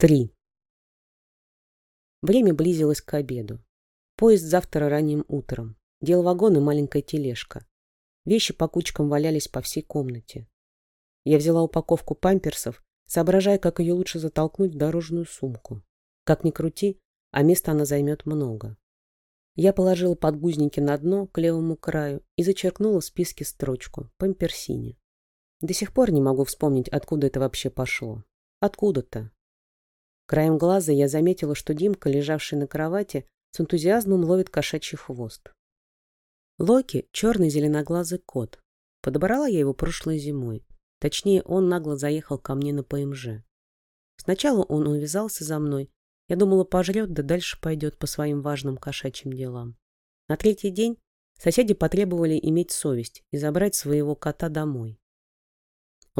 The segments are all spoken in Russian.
Три. Время близилось к обеду. Поезд завтра ранним утром. Дел вагон и маленькая тележка. Вещи по кучкам валялись по всей комнате. Я взяла упаковку памперсов, соображая, как ее лучше затолкнуть в дорожную сумку. Как ни крути, а места она займет много. Я положила подгузники на дно к левому краю и зачеркнула в списке строчку «Памперсине». До сих пор не могу вспомнить, откуда это вообще пошло. Откуда-то. Краем глаза я заметила, что Димка, лежавший на кровати, с энтузиазмом ловит кошачий хвост. Локи — черный зеленоглазый кот. Подобрала я его прошлой зимой. Точнее, он нагло заехал ко мне на ПМЖ. Сначала он увязался за мной. Я думала, пожрет, да дальше пойдет по своим важным кошачьим делам. На третий день соседи потребовали иметь совесть и забрать своего кота домой.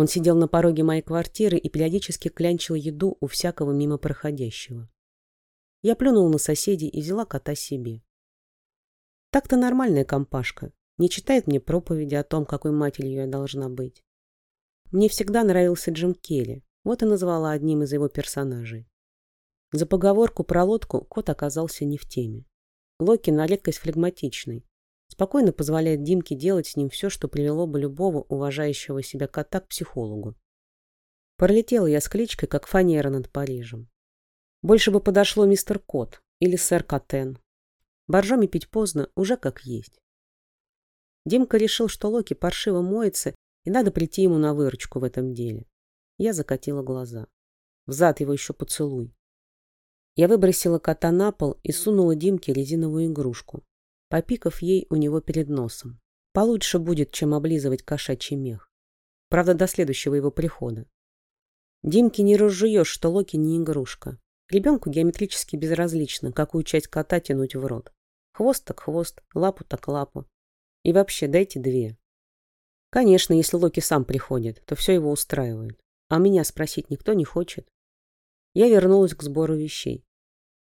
Он сидел на пороге моей квартиры и периодически клянчил еду у всякого мимо проходящего. Я плюнул на соседей и взяла кота себе. Так-то нормальная компашка, не читает мне проповеди о том, какой матерью я должна быть. Мне всегда нравился Джим Келли, вот и назвала одним из его персонажей. За поговорку про лодку кот оказался не в теме. Локи на редкость флегматичный, спокойно позволяет Димке делать с ним все, что привело бы любого уважающего себя кота к психологу. Пролетела я с кличкой, как фанера над Парижем. Больше бы подошло мистер Кот или сэр Котен. Боржоми пить поздно, уже как есть. Димка решил, что Локи паршиво моется, и надо прийти ему на выручку в этом деле. Я закатила глаза. Взад его еще поцелуй. Я выбросила кота на пол и сунула Димке резиновую игрушку попикав ей у него перед носом. Получше будет, чем облизывать кошачий мех. Правда, до следующего его прихода. Димке не разжуешь, что Локи не игрушка. Ребенку геометрически безразлично, какую часть кота тянуть в рот. Хвост так хвост, лапу так лапу. И вообще, дайте две. Конечно, если Локи сам приходит, то все его устраивает. А меня спросить никто не хочет. Я вернулась к сбору вещей.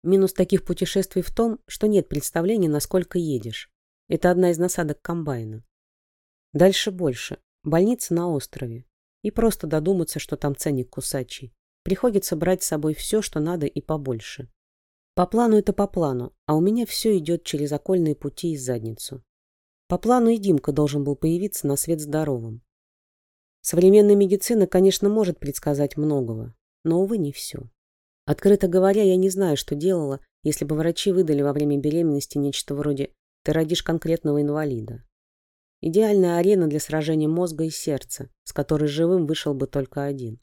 Минус таких путешествий в том, что нет представления, насколько едешь. Это одна из насадок комбайна. Дальше больше. Больница на острове. И просто додуматься, что там ценник кусачий. Приходится брать с собой все, что надо и побольше. По плану это по плану, а у меня все идет через окольные пути и задницу. По плану и Димка должен был появиться на свет здоровым. Современная медицина, конечно, может предсказать многого, но, увы, не все. Открыто говоря, я не знаю, что делала, если бы врачи выдали во время беременности нечто вроде «ты родишь конкретного инвалида». Идеальная арена для сражения мозга и сердца, с которой живым вышел бы только один.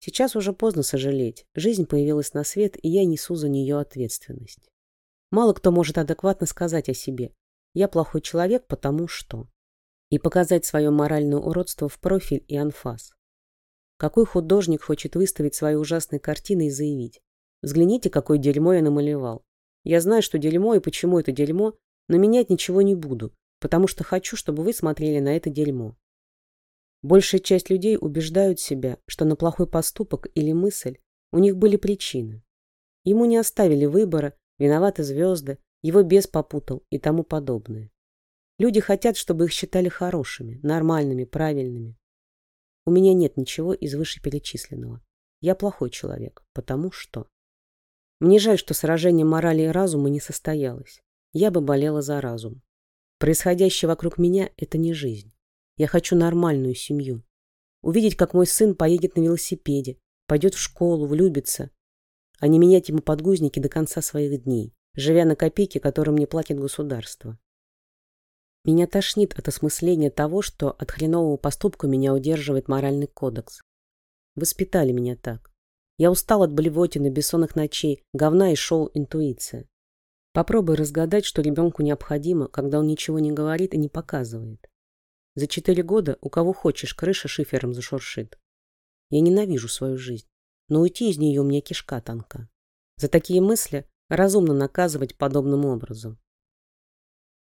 Сейчас уже поздно сожалеть. Жизнь появилась на свет, и я несу за нее ответственность. Мало кто может адекватно сказать о себе «я плохой человек, потому что...» и показать свое моральное уродство в профиль и анфас. Какой художник хочет выставить свои ужасные картины и заявить «Взгляните, какое дерьмо я намалевал. Я знаю, что дерьмо и почему это дерьмо, но менять ничего не буду, потому что хочу, чтобы вы смотрели на это дерьмо». Большая часть людей убеждают себя, что на плохой поступок или мысль у них были причины. Ему не оставили выбора, виноваты звезды, его бес попутал и тому подобное. Люди хотят, чтобы их считали хорошими, нормальными, правильными. У меня нет ничего из вышеперечисленного. Я плохой человек, потому что... Мне жаль, что сражение морали и разума не состоялось. Я бы болела за разум. Происходящее вокруг меня — это не жизнь. Я хочу нормальную семью. Увидеть, как мой сын поедет на велосипеде, пойдет в школу, влюбится, а не менять ему подгузники до конца своих дней, живя на копейки, которые мне платит государство. Меня тошнит от осмысления того, что от хренового поступка меня удерживает моральный кодекс. Воспитали меня так. Я устал от блевотины, бессонных ночей, говна и шоу «Интуиция». Попробуй разгадать, что ребенку необходимо, когда он ничего не говорит и не показывает. За четыре года у кого хочешь крыша шифером зашуршит. Я ненавижу свою жизнь, но уйти из нее меня кишка тонка. За такие мысли разумно наказывать подобным образом.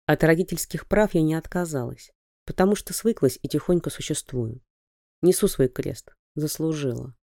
От родительских прав я не отказалась, потому что свыклась и тихонько существую. Несу свой крест. Заслужила.